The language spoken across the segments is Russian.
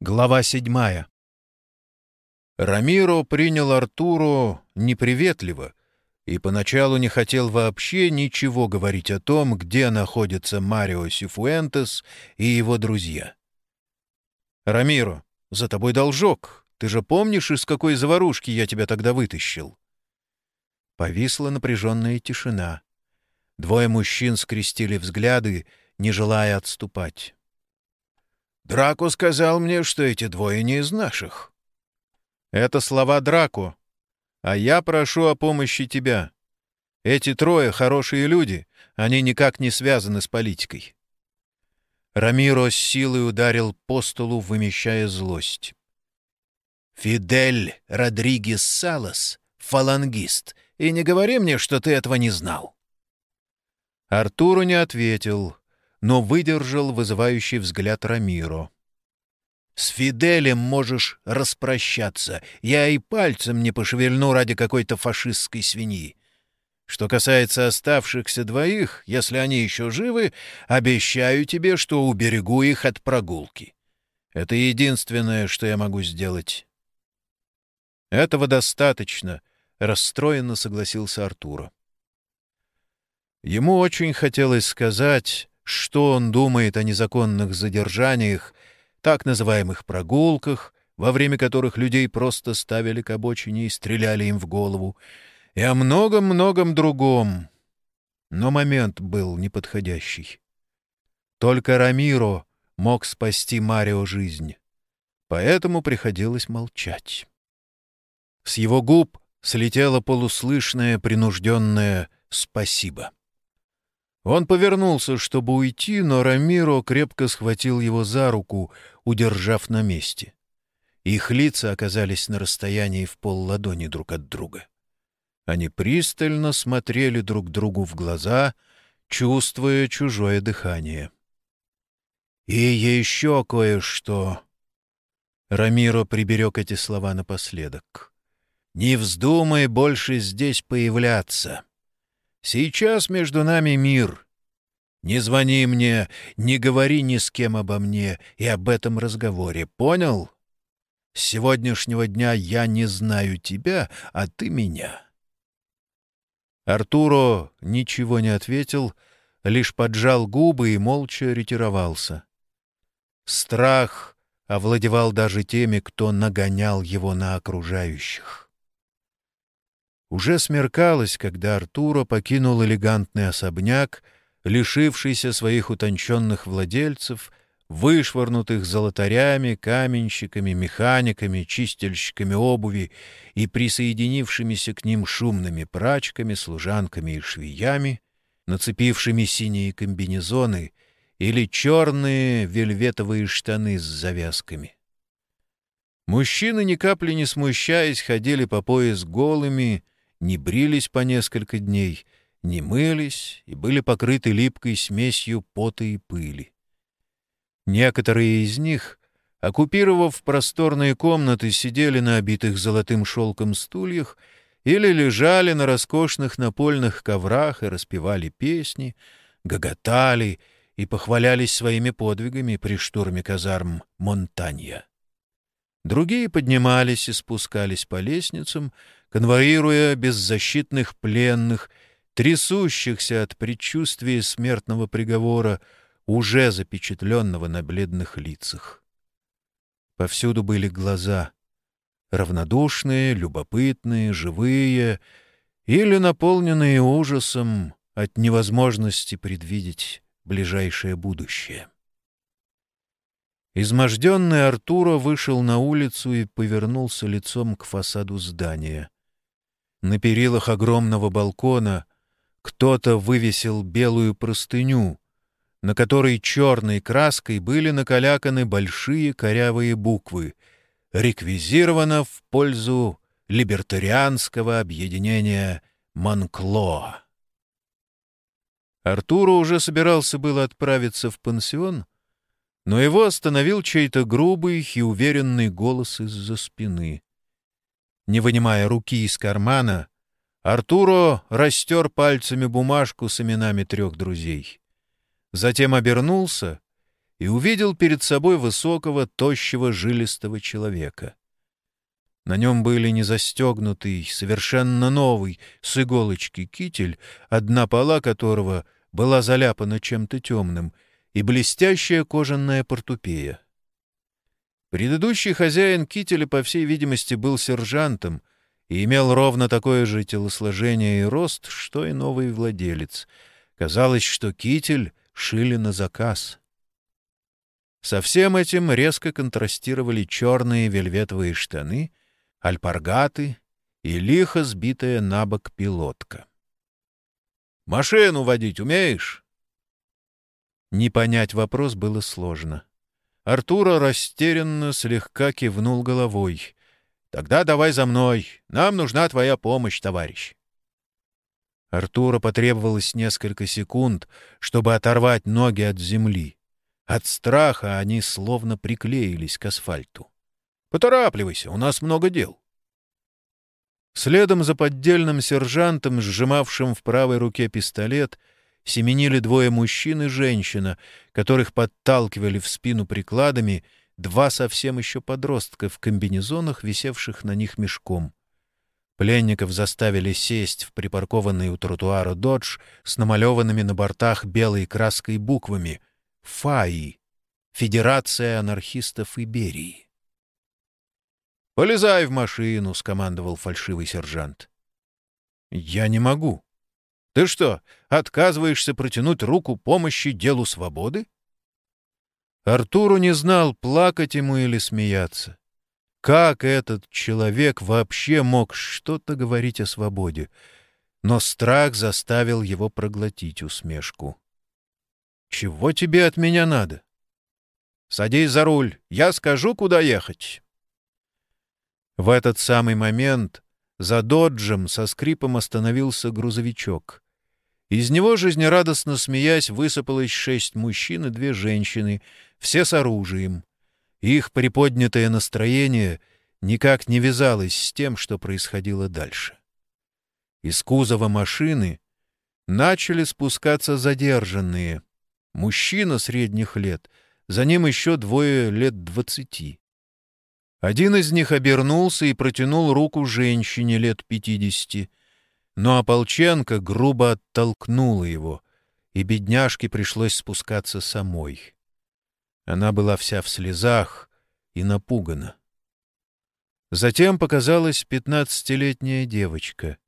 Глава седьмая. Рамиро принял Артуру неприветливо и поначалу не хотел вообще ничего говорить о том, где находится Марио Сифуэнтес и его друзья. «Рамиро, за тобой должок. Ты же помнишь, из какой заварушки я тебя тогда вытащил?» Повисла напряженная тишина. Двое мужчин скрестили взгляды, не желая отступать. Драко сказал мне, что эти двое не из наших. Это слова Драко. А я прошу о помощи тебя. Эти трое хорошие люди, они никак не связаны с политикой. Рамиро с силой ударил по столу, вымещая злость. «Фидель Родригес Салас, фалангист, и не говори мне, что ты этого не знал». Артуру не ответил, но выдержал вызывающий взгляд Рамиро. «С Фиделем можешь распрощаться. Я и пальцем не пошевельну ради какой-то фашистской свиньи. Что касается оставшихся двоих, если они еще живы, обещаю тебе, что уберегу их от прогулки. Это единственное, что я могу сделать». «Этого достаточно», — расстроенно согласился Артуро. Ему очень хотелось сказать что он думает о незаконных задержаниях, так называемых прогулках, во время которых людей просто ставили к обочине и стреляли им в голову, и о многом-многом другом. Но момент был неподходящий. Только Рамиро мог спасти Марио жизнь, поэтому приходилось молчать. С его губ слетело полуслышное принужденное «спасибо». Он повернулся, чтобы уйти, но Рамиро крепко схватил его за руку, удержав на месте. Их лица оказались на расстоянии в пол ладони друг от друга. Они пристально смотрели друг другу в глаза, чувствуя чужое дыхание. «И еще кое-что!» Рамиро приберег эти слова напоследок. «Не вздумай больше здесь появляться!» Сейчас между нами мир. Не звони мне, не говори ни с кем обо мне и об этом разговоре, понял? С сегодняшнего дня я не знаю тебя, а ты меня». Артуро ничего не ответил, лишь поджал губы и молча ретировался. Страх овладевал даже теми, кто нагонял его на окружающих. Уже смеркалось, когда Артуро покинул элегантный особняк, лишившийся своих утонченных владельцев, вышвырнутых золотарями, каменщиками, механиками, чистильщиками обуви и присоединившимися к ним шумными прачками, служанками и швеями, нацепившими синие комбинезоны или черные вельветовые штаны с завязками. Мужчины, ни капли не смущаясь, ходили по пояс голыми, не брились по несколько дней, не мылись и были покрыты липкой смесью пота и пыли. Некоторые из них, оккупировав просторные комнаты, сидели на обитых золотым шелком стульях или лежали на роскошных напольных коврах и распевали песни, гоготали и похвалялись своими подвигами при штурме казарм Монтанья. Другие поднимались и спускались по лестницам, конвоируя беззащитных пленных, трясущихся от предчувствия смертного приговора, уже запечатленного на бледных лицах. Повсюду были глаза, равнодушные, любопытные, живые или наполненные ужасом от невозможности предвидеть ближайшее будущее. Изможденный Артуро вышел на улицу и повернулся лицом к фасаду здания. На перилах огромного балкона кто-то вывесил белую простыню, на которой черной краской были накаляканы большие корявые буквы «Реквизировано в пользу либертарианского объединения Монклоа». Артуро уже собирался было отправиться в пансион, но его остановил чей-то грубый и уверенный голос из-за спины. Не вынимая руки из кармана, Артуро растер пальцами бумажку с именами трех друзей. Затем обернулся и увидел перед собой высокого, тощего, жилистого человека. На нем были незастегнутый, совершенно новый, с иголочки китель, одна пола которого была заляпана чем-то темным, и блестящая кожаная портупея. Предыдущий хозяин кителя, по всей видимости, был сержантом и имел ровно такое же телосложение и рост, что и новый владелец. Казалось, что китель шили на заказ. Со всем этим резко контрастировали черные вельветовые штаны — альпаргаты и лихо сбитая на бок пилотка. «Машину водить умеешь?» Не понять вопрос было сложно. Артура растерянно слегка кивнул головой. «Тогда давай за мной. Нам нужна твоя помощь, товарищ». Артура потребовалось несколько секунд, чтобы оторвать ноги от земли. От страха они словно приклеились к асфальту. Поторапливайся, у нас много дел. Следом за поддельным сержантом, сжимавшим в правой руке пистолет, семенили двое мужчин и женщина, которых подталкивали в спину прикладами два совсем еще подростка в комбинезонах, висевших на них мешком. Пленников заставили сесть в припаркованный у тротуара «Додж» с намалеванными на бортах белой краской буквами «ФАИ» — Федерация анархистов Иберии. «Полезай в машину», — скомандовал фальшивый сержант. «Я не могу». «Ты что, отказываешься протянуть руку помощи делу свободы?» Артуру не знал, плакать ему или смеяться. Как этот человек вообще мог что-то говорить о свободе? Но страх заставил его проглотить усмешку. «Чего тебе от меня надо?» «Садись за руль, я скажу, куда ехать». В этот самый момент за доджем со скрипом остановился грузовичок. Из него, жизнерадостно смеясь, высыпалось шесть мужчин и две женщины, все с оружием. Их приподнятое настроение никак не вязалось с тем, что происходило дальше. Из кузова машины начали спускаться задержанные. Мужчина средних лет, за ним еще двое лет двадцати. Один из них обернулся и протянул руку женщине лет пятидесяти, но Ополченко грубо оттолкнула его, и бедняжке пришлось спускаться самой. Она была вся в слезах и напугана. Затем показалась пятнадцатилетняя девочка.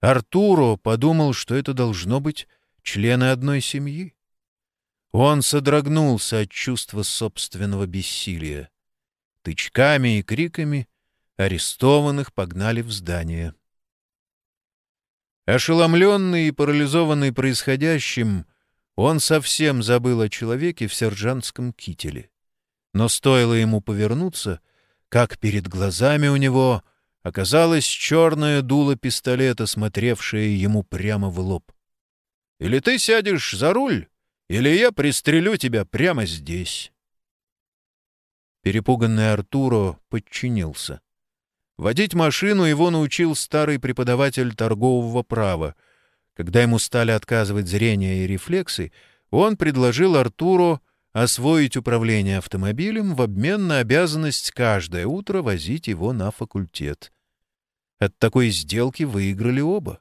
Артуро подумал, что это должно быть члены одной семьи. Он содрогнулся от чувства собственного бессилия. Тычками и криками арестованных погнали в здание. Ошеломленный и парализованный происходящим, он совсем забыл о человеке в сержантском кителе. Но стоило ему повернуться, как перед глазами у него оказалось черное дуло пистолета, смотревшее ему прямо в лоб. «Или ты сядешь за руль, или я пристрелю тебя прямо здесь». Перепуганный Артуро подчинился. Водить машину его научил старый преподаватель торгового права. Когда ему стали отказывать зрение и рефлексы, он предложил Артуро освоить управление автомобилем в обмен на обязанность каждое утро возить его на факультет. От такой сделки выиграли оба.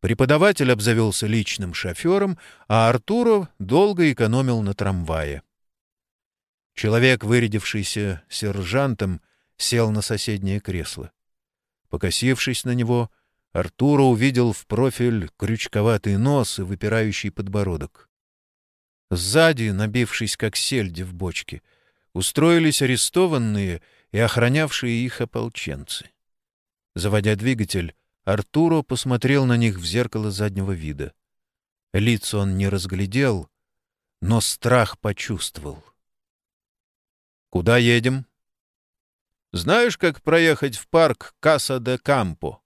Преподаватель обзавелся личным шофером, а Артуро долго экономил на трамвае. Человек, вырядившийся сержантом, сел на соседнее кресло. Покосившись на него, Артура увидел в профиль крючковатый нос и выпирающий подбородок. Сзади, набившись как сельди в бочке, устроились арестованные и охранявшие их ополченцы. Заводя двигатель, Артуро посмотрел на них в зеркало заднего вида. Лиц он не разглядел, но страх почувствовал. «Куда едем?» «Знаешь, как проехать в парк Каса-де-Кампо?»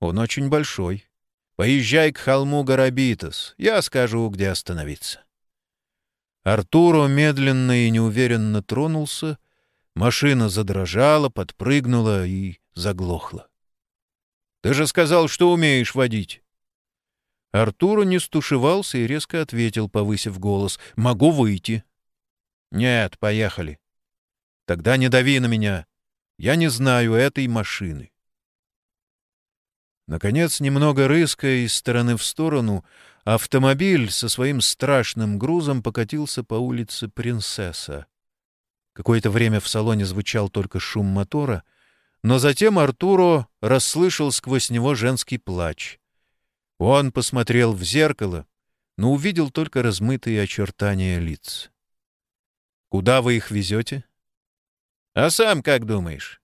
«Он очень большой. Поезжай к холму Гарабитос, я скажу, где остановиться». Артуро медленно и неуверенно тронулся, машина задрожала, подпрыгнула и заглохла. «Ты же сказал, что умеешь водить!» Артуро не стушевался и резко ответил, повысив голос. «Могу выйти». «Нет, поехали». «Тогда не дави на меня. Я не знаю этой машины». Наконец, немного рыская из стороны в сторону, автомобиль со своим страшным грузом покатился по улице Принцесса. Какое-то время в салоне звучал только шум мотора, но затем Артуро расслышал сквозь него женский плач. Он посмотрел в зеркало, но увидел только размытые очертания лиц. «Куда вы их везете?» «А сам как думаешь?»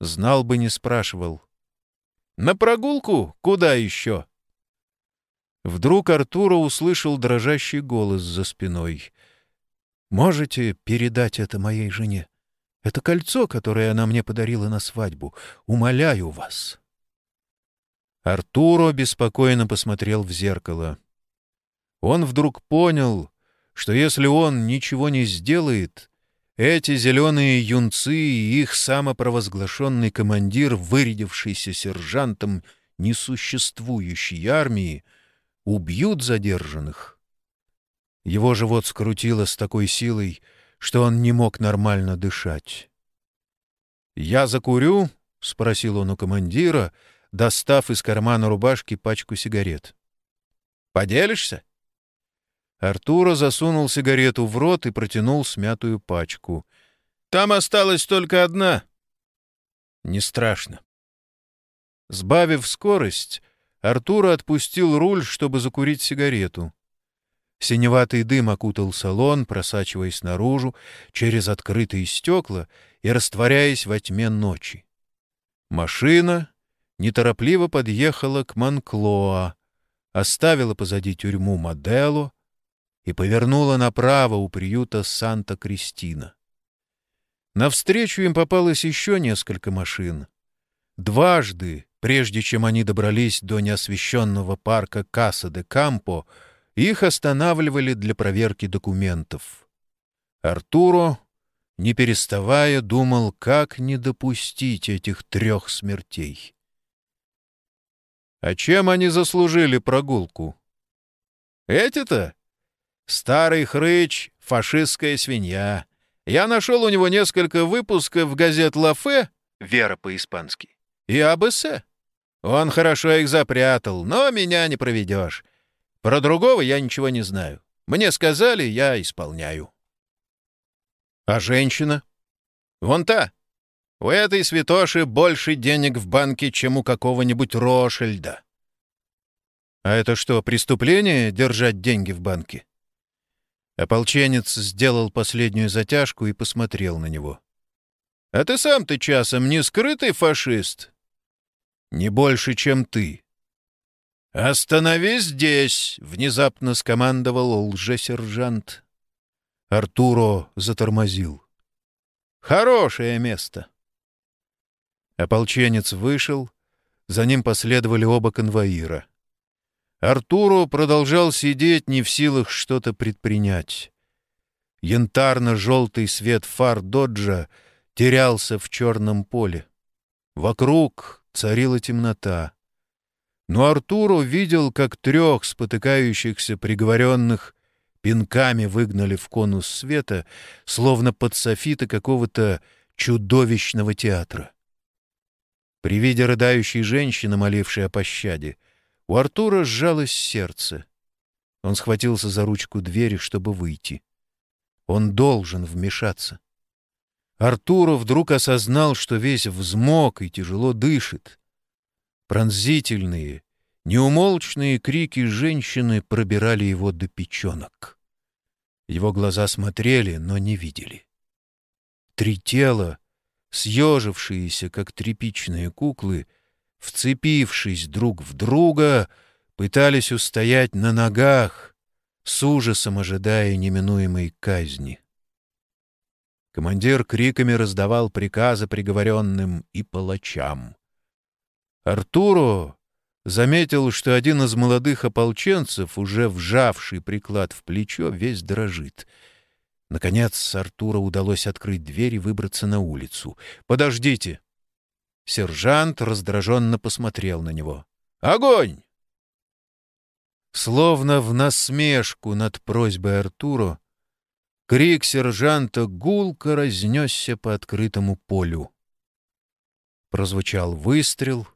«Знал бы, не спрашивал». На прогулку? Куда еще?» Вдруг Артура услышал дрожащий голос за спиной. «Можете передать это моей жене? Это кольцо, которое она мне подарила на свадьбу. Умоляю вас». Артуро беспокойно посмотрел в зеркало. Он вдруг понял, что если он ничего не сделает, эти зеленые юнцы и их самопровозглашенный командир, вырядившийся сержантом несуществующей армии, убьют задержанных. Его живот скрутило с такой силой, что он не мог нормально дышать. «Я закурю?» — спросил он у командира, достав из кармана рубашки пачку сигарет. «Поделишься?» Артура засунул сигарету в рот и протянул смятую пачку. «Там осталась только одна». «Не страшно». Сбавив скорость, Артура отпустил руль, чтобы закурить сигарету. Синеватый дым окутал салон, просачиваясь наружу, через открытые стекла и растворяясь во тьме ночи. Машина неторопливо подъехала к Монклоа, оставила позади тюрьму Модело, и повернула направо у приюта Санта-Кристина. Навстречу им попалось еще несколько машин. Дважды, прежде чем они добрались до неосвещенного парка Каса-де-Кампо, их останавливали для проверки документов. Артуро, не переставая, думал, как не допустить этих трех смертей. А чем они заслужили прогулку? Эти-то? Старый хрыч — фашистская свинья. Я нашел у него несколько выпусков газет «Лафе» «Вера по-испански» и «АБС». Он хорошо их запрятал, но меня не проведешь. Про другого я ничего не знаю. Мне сказали, я исполняю. А женщина? Вон та. У этой святоши больше денег в банке, чем у какого-нибудь Рошельда. А это что, преступление — держать деньги в банке? Ополченец сделал последнюю затяжку и посмотрел на него. — А ты сам-то часом не скрытый фашист? — Не больше, чем ты. — Остановись здесь! — внезапно скомандовал лжесержант. Артуро затормозил. — Хорошее место. Ополченец вышел, за ним последовали оба конвоира — Артуру продолжал сидеть, не в силах что-то предпринять. Янтарно-желтый свет фар Доджа терялся в черном поле. Вокруг царила темнота. Но Артуру видел, как трех спотыкающихся приговоренных пинками выгнали в конус света, словно под софиты какого-то чудовищного театра. При виде рыдающей женщины, молившей о пощаде, у Артура сжалось сердце. Он схватился за ручку двери, чтобы выйти. Он должен вмешаться. Артуро вдруг осознал, что весь взмок и тяжело дышит. Пронзительные, неумолчные крики женщины пробирали его до печенок. Его глаза смотрели, но не видели. Три тела, съежившиеся, как тряпичные куклы, — вцепившись друг в друга, пытались устоять на ногах, с ужасом ожидая неминуемой казни. Командир криками раздавал приказы приговоренным и палачам. Артуру заметил, что один из молодых ополченцев, уже вжавший приклад в плечо, весь дрожит. Наконец Артуру удалось открыть дверь и выбраться на улицу. «Подождите!» Сержант раздраженно посмотрел на него. «Огонь!» Словно в насмешку над просьбой Артуру, Крик сержанта гулко разнесся по открытому полю. Прозвучал выстрел,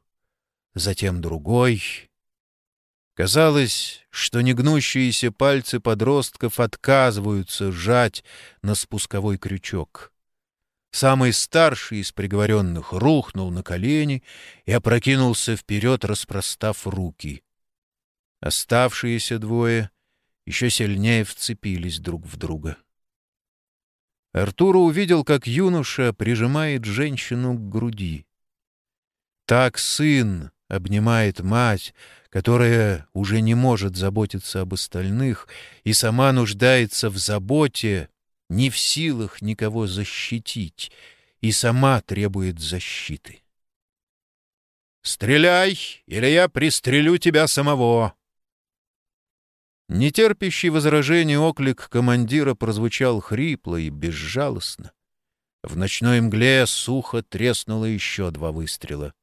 затем другой. Казалось, что негнущиеся пальцы подростков отказываются сжать на спусковой крючок. Самый старший из приговоренных рухнул на колени и опрокинулся вперед, распростав руки. Оставшиеся двое еще сильнее вцепились друг в друга. Артура увидел, как юноша прижимает женщину к груди. Так сын обнимает мать, которая уже не может заботиться об остальных и сама нуждается в заботе, не в силах никого защитить, и сама требует защиты. «Стреляй, или я пристрелю тебя самого!» Нетерпящий возражений оклик командира прозвучал хрипло и безжалостно. В ночной мгле сухо треснуло еще два выстрела.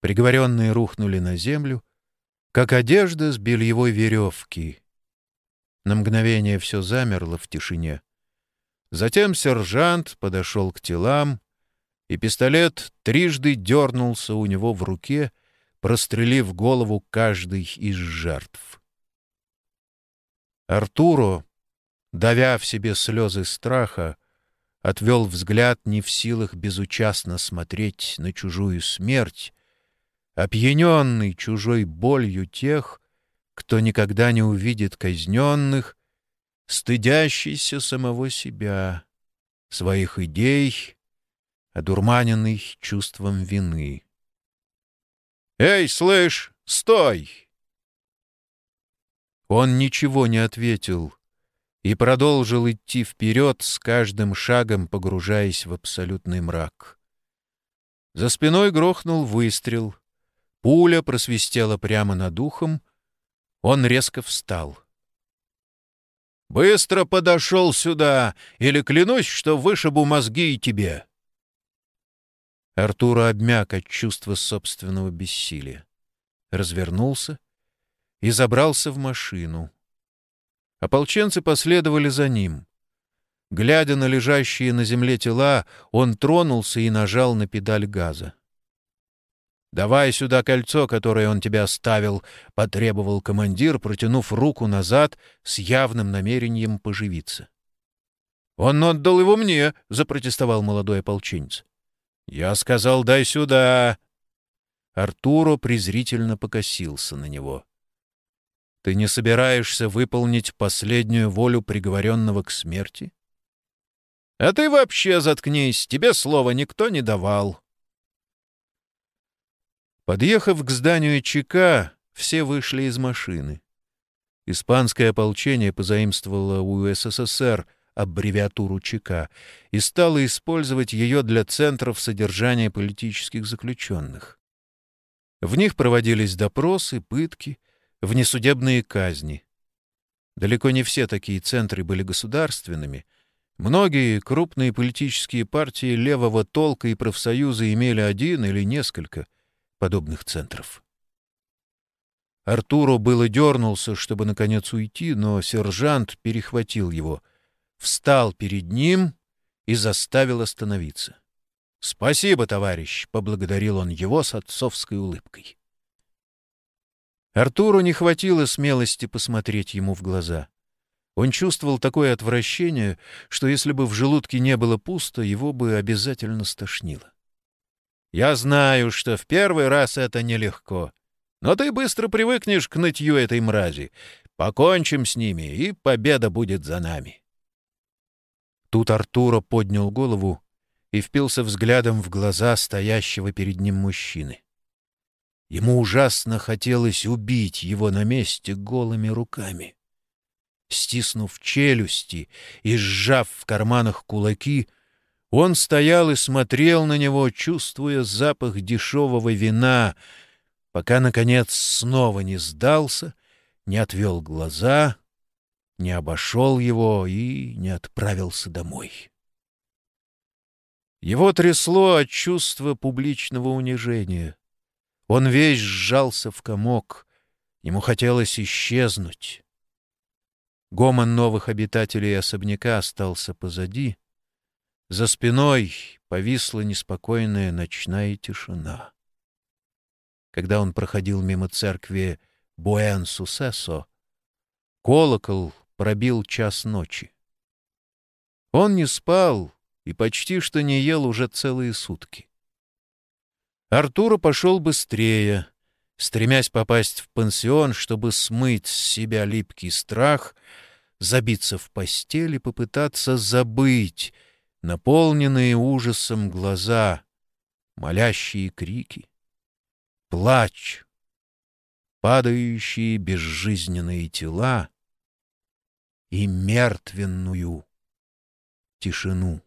Приговоренные рухнули на землю, как одежда с бельевой веревки. На мгновение все замерло в тишине. Затем сержант подошел к телам, и пистолет трижды дернулся у него в руке, прострелив голову каждой из жертв. Артуро, давя в себе слезы страха, отвел взгляд не в силах безучастно смотреть на чужую смерть, опьяненный чужой болью тех, кто никогда не увидит казненных, стыдящийся самого себя, своих идей, одурманенный чувством вины. «Эй, слышь, стой!» Он ничего не ответил и продолжил идти вперед, с каждым шагом погружаясь в абсолютный мрак. За спиной грохнул выстрел. Пуля просвистела прямо над ухом. Он резко встал. «Быстро подошел сюда, или клянусь, что вышибу мозги и тебе!» Артур обмяк от чувства собственного бессилия. Развернулся и забрался в машину. Ополченцы последовали за ним. Глядя на лежащие на земле тела, он тронулся и нажал на педаль газа. «Давай сюда кольцо, которое он тебе оставил», — потребовал командир, протянув руку назад с явным намерением поживиться. «Он отдал его мне», — запротестовал молодой ополченец. «Я сказал, дай сюда». Артуро презрительно покосился на него. Ты не собираешься выполнить последнюю волю приговоренного к смерти? А ты вообще заткнись, тебе слова никто не давал. Подъехав к зданию ЧК, все вышли из машины. Испанское ополчение позаимствовало у СССР аббревиатуру ЧК и стало использовать ее для центров содержания политических заключенных. В них проводились допросы, пытки — внесудебные казни. Далеко не все такие центры были государственными. Многие крупные политические партии левого толка и профсоюзы имели один или несколько подобных центров. Артуру было дернулся, чтобы, наконец, уйти, но сержант перехватил его, встал перед ним и заставил остановиться. «Спасибо, товарищ!» — поблагодарил он его с отцовской улыбкой. Артуру не хватило смелости посмотреть ему в глаза. Он чувствовал такое отвращение, что если бы в желудке не было пусто, его бы обязательно стошнило. «Я знаю, что в первый раз это нелегко, но ты быстро привыкнешь к нытью этой мрази. Покончим с ними, и победа будет за нами». Тут Артура поднял голову и впился взглядом в глаза стоящего перед ним мужчины. Ему ужасно хотелось убить его на месте голыми руками. Стиснув челюсти и сжав в карманах кулаки, он стоял и смотрел на него, чувствуя запах дешевого вина, пока, наконец, снова не сдался, не отвел глаза, не обошел его и не отправился домой. Его трясло от чувства публичного унижения. Он весь сжался в комок. Ему хотелось исчезнуть. Гомон новых обитателей особняка остался позади. За спиной повисла неспокойная ночная тишина. Когда он проходил мимо церкви Буэн-Сусесо, колокол пробил час ночи. Он не спал и почти что не ел уже целые сутки. Артура пошел быстрее, стремясь попасть в пансион, чтобы смыть с себя липкий страх, забиться в постель и попытаться забыть наполненные ужасом глаза, молящие крики плач, падающие безжизненные тела и мертвенную тишину.